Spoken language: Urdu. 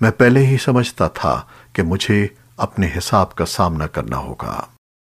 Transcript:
میں پہلے ہی سمجھتا تھا کہ مجھے اپنے حساب کا سامنا کرنا ہوگا۔